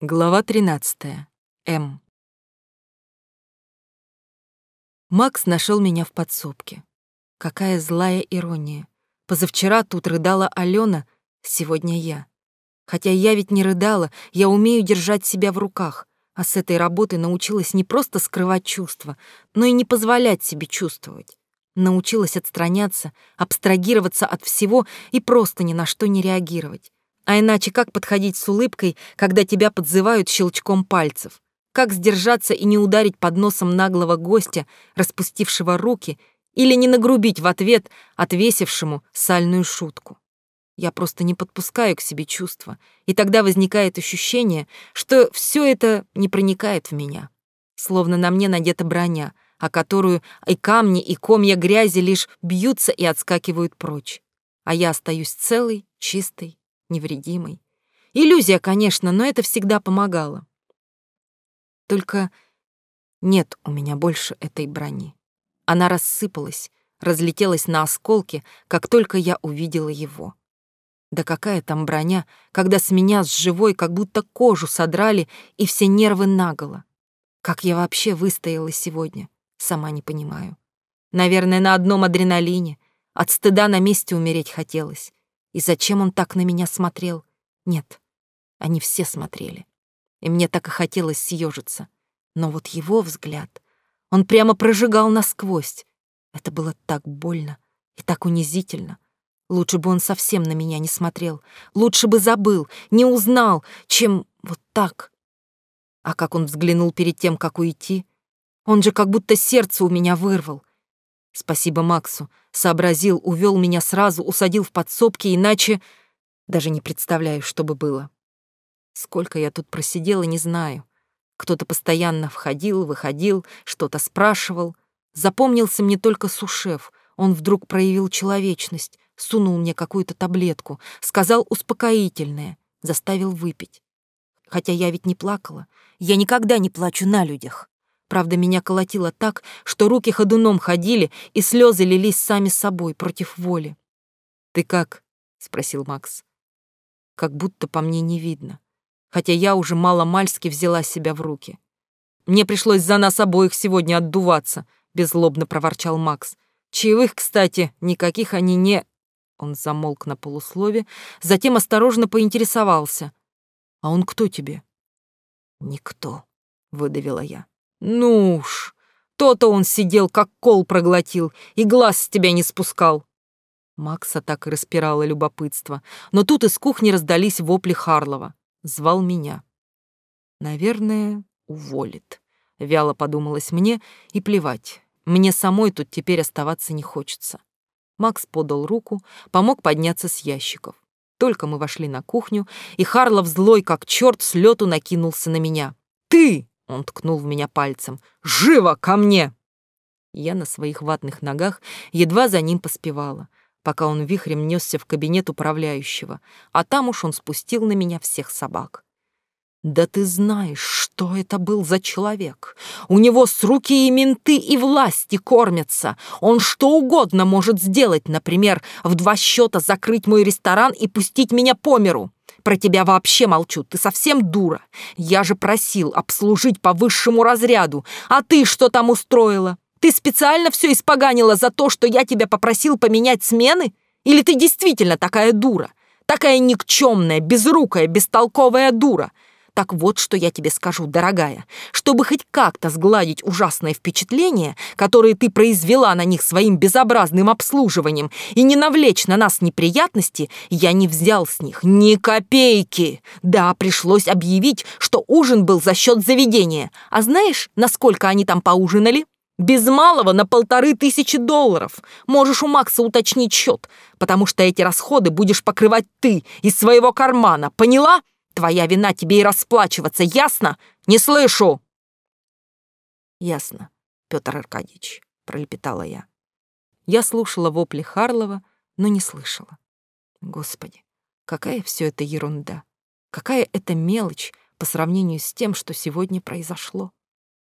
Глава 13. М. Макс нашел меня в подсобке. Какая злая ирония. Позавчера тут рыдала Алена, сегодня я. Хотя я ведь не рыдала, я умею держать себя в руках, а с этой работы научилась не просто скрывать чувства, но и не позволять себе чувствовать. Научилась отстраняться, абстрагироваться от всего и просто ни на что не реагировать. А иначе как подходить с улыбкой, когда тебя подзывают щелчком пальцев? Как сдержаться и не ударить под носом наглого гостя, распустившего руки, или не нагрубить в ответ отвесившему сальную шутку? Я просто не подпускаю к себе чувства, и тогда возникает ощущение, что все это не проникает в меня. Словно на мне надета броня, о которую и камни, и комья грязи лишь бьются и отскакивают прочь. А я остаюсь целой, чистой, невредимой. Иллюзия, конечно, но это всегда помогало. Только нет у меня больше этой брони. Она рассыпалась, разлетелась на осколки, как только я увидела его. Да какая там броня, когда с меня с живой как будто кожу содрали и все нервы наголо. Как я вообще выстояла сегодня, сама не понимаю. Наверное, на одном адреналине. От стыда на месте умереть хотелось. И зачем он так на меня смотрел? Нет, они все смотрели. И мне так и хотелось съежиться. Но вот его взгляд, он прямо прожигал насквозь. Это было так больно и так унизительно. Лучше бы он совсем на меня не смотрел. Лучше бы забыл, не узнал, чем вот так. А как он взглянул перед тем, как уйти? Он же как будто сердце у меня вырвал. Спасибо Максу. Сообразил, увел меня сразу, усадил в подсобке, иначе... Даже не представляю, что бы было. Сколько я тут просидела, не знаю. Кто-то постоянно входил, выходил, что-то спрашивал. Запомнился мне только сушеф. Он вдруг проявил человечность, сунул мне какую-то таблетку, сказал успокоительное, заставил выпить. Хотя я ведь не плакала. Я никогда не плачу на людях. Правда, меня колотило так, что руки ходуном ходили, и слезы лились сами собой, против воли. «Ты как?» — спросил Макс. Как будто по мне не видно, хотя я уже мало-мальски взяла себя в руки. «Мне пришлось за нас обоих сегодня отдуваться», — беззлобно проворчал Макс. «Чаевых, кстати, никаких они не...» Он замолк на полуслове, затем осторожно поинтересовался. «А он кто тебе?» «Никто», — выдавила я. Ну уж, то-то он сидел, как кол проглотил, и глаз с тебя не спускал. Макса так и распирало любопытство, но тут из кухни раздались вопли Харлова. Звал меня. Наверное, уволит. Вяло подумалось мне, и плевать. Мне самой тут теперь оставаться не хочется. Макс подал руку, помог подняться с ящиков. Только мы вошли на кухню, и Харлов злой, как черт, с лету накинулся на меня. «Ты! Он ткнул в меня пальцем. «Живо ко мне!» Я на своих ватных ногах едва за ним поспевала, пока он вихрем несся в кабинет управляющего, а там уж он спустил на меня всех собак. «Да ты знаешь, что это был за человек! У него с руки и менты, и власти кормятся! Он что угодно может сделать, например, в два счета закрыть мой ресторан и пустить меня по миру!» Про тебя вообще молчу, ты совсем дура. Я же просил обслужить по высшему разряду, а ты что там устроила? Ты специально все испоганила за то, что я тебя попросил поменять смены? Или ты действительно такая дура? Такая никчемная, безрукая, бестолковая дура, так вот, что я тебе скажу, дорогая. Чтобы хоть как-то сгладить ужасное впечатление, которое ты произвела на них своим безобразным обслуживанием, и не навлечь на нас неприятности, я не взял с них ни копейки. Да, пришлось объявить, что ужин был за счет заведения. А знаешь, насколько они там поужинали? Без малого на полторы тысячи долларов. Можешь у Макса уточнить счет, потому что эти расходы будешь покрывать ты из своего кармана, поняла?» Твоя вина тебе и расплачиваться, ясно? Не слышу!» «Ясно, Петр Аркадьевич», — пролепетала я. Я слушала вопли Харлова, но не слышала. Господи, какая все это ерунда! Какая это мелочь по сравнению с тем, что сегодня произошло!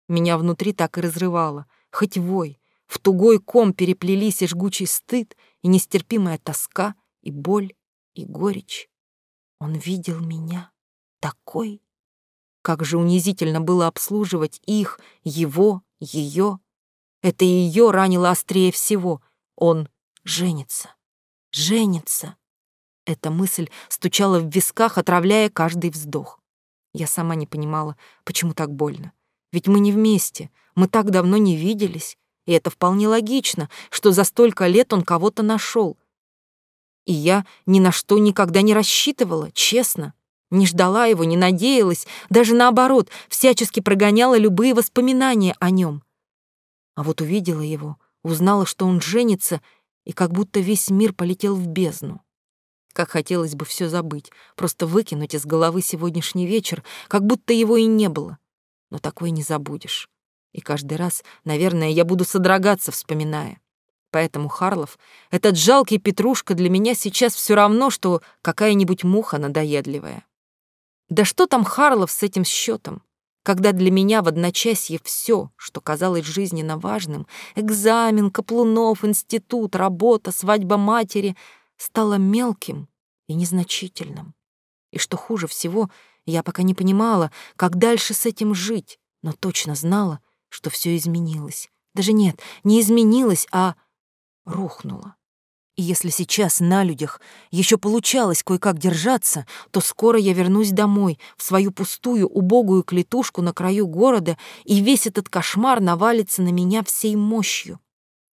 Меня внутри так и разрывало, хоть вой, в тугой ком переплелись и жгучий стыд, и нестерпимая тоска, и боль, и горечь. Он видел меня такой Как же унизительно было обслуживать их, его, ее. Это ее ранило острее всего. Он женится. Женится. Эта мысль стучала в висках, отравляя каждый вздох. Я сама не понимала, почему так больно. Ведь мы не вместе, мы так давно не виделись, и это вполне логично, что за столько лет он кого-то нашел. И я ни на что никогда не рассчитывала, честно. Не ждала его, не надеялась, даже наоборот, всячески прогоняла любые воспоминания о нем. А вот увидела его, узнала, что он женится, и как будто весь мир полетел в бездну. Как хотелось бы все забыть, просто выкинуть из головы сегодняшний вечер, как будто его и не было. Но такое не забудешь. И каждый раз, наверное, я буду содрогаться, вспоминая. Поэтому Харлов, этот жалкий Петрушка для меня сейчас все равно, что какая-нибудь муха надоедливая. Да что там Харлов с этим счетом, когда для меня в одночасье все, что казалось жизненно важным, экзамен, Каплунов, институт, работа, свадьба матери, стало мелким и незначительным. И что хуже всего, я пока не понимала, как дальше с этим жить, но точно знала, что все изменилось. Даже нет, не изменилось, а рухнуло. И если сейчас на людях еще получалось кое-как держаться, то скоро я вернусь домой, в свою пустую, убогую клетушку на краю города, и весь этот кошмар навалится на меня всей мощью.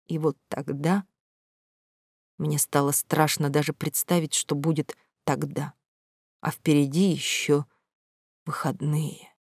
И вот тогда мне стало страшно даже представить, что будет тогда. А впереди еще выходные.